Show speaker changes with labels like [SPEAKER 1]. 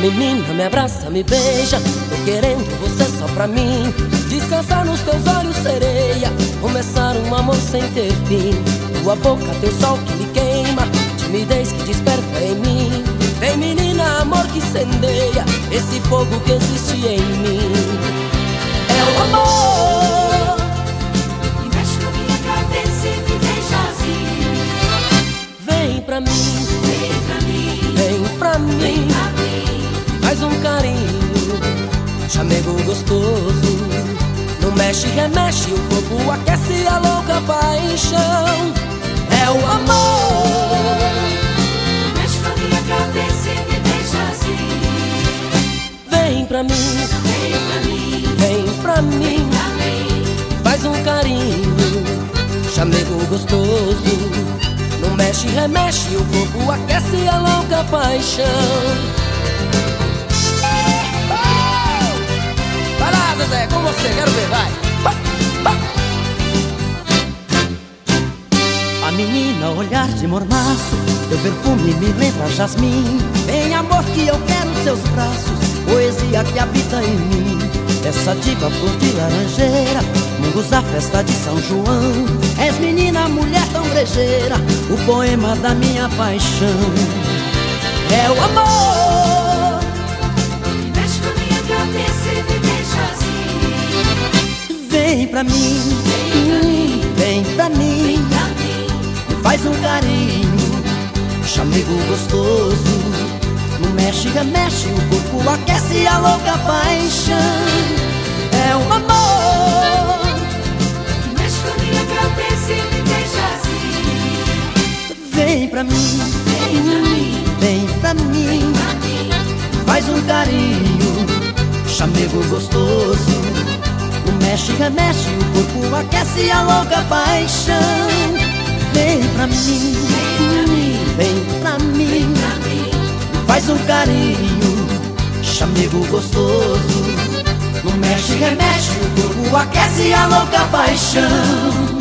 [SPEAKER 1] menina me abraça, me beija. Tô querendo você só pra mim. Descansar nos teus olhos, sereia. Começar um amor sem ter fim. Tua boca, teu sol que me queima. Timidez que desperta em mim. Vem menina, amor que incendeia Esse fogo que existe em mim. É o amor.
[SPEAKER 2] E mexe na minha cabeça e me deixa assim
[SPEAKER 1] Vem pra mim,
[SPEAKER 2] Vem pra mim,
[SPEAKER 1] vem pra mim chamego gostoso. Não mexe, remexe, o corpo aquece a louca paixão. É o amor.
[SPEAKER 2] Mexe na minha cabeça e me deixa assim.
[SPEAKER 1] Vem pra mim,
[SPEAKER 2] Vem pra mim,
[SPEAKER 1] vem pra mim.
[SPEAKER 2] Pra mim.
[SPEAKER 1] Faz um carinho, chamego gostoso. Não mexe, remexe, o corpo aquece a louca paixão de mormaço. Teu perfume me lembra jasmim. Vem amor que eu quero seus braços. Poesia que habita em mim. Essa diva flor de laranjeira. Mungus festa de São João. És menina, mulher tão brejeira. O poema da minha paixão. É o amor.
[SPEAKER 2] Mexe na minha cabeça e me deixa assim
[SPEAKER 1] Vem pra mim, chamego gostoso. Não mexe, remexe, o corpo aquece a louca paixão. É um amor.
[SPEAKER 2] Mexe na minha cabeça e me deixa assim.
[SPEAKER 1] Vem pra mim,
[SPEAKER 2] Vem pra mim,
[SPEAKER 1] vem pra mim.
[SPEAKER 2] Pra mim.
[SPEAKER 1] Faz um carinho, chamego gostoso. Não mexe, remexe, o corpo aquece a louca paixão. Vem
[SPEAKER 2] pra mim,
[SPEAKER 1] Faz um carinho, chamego gostoso. Não mexe, remexe, o corpo aquece a louca paixão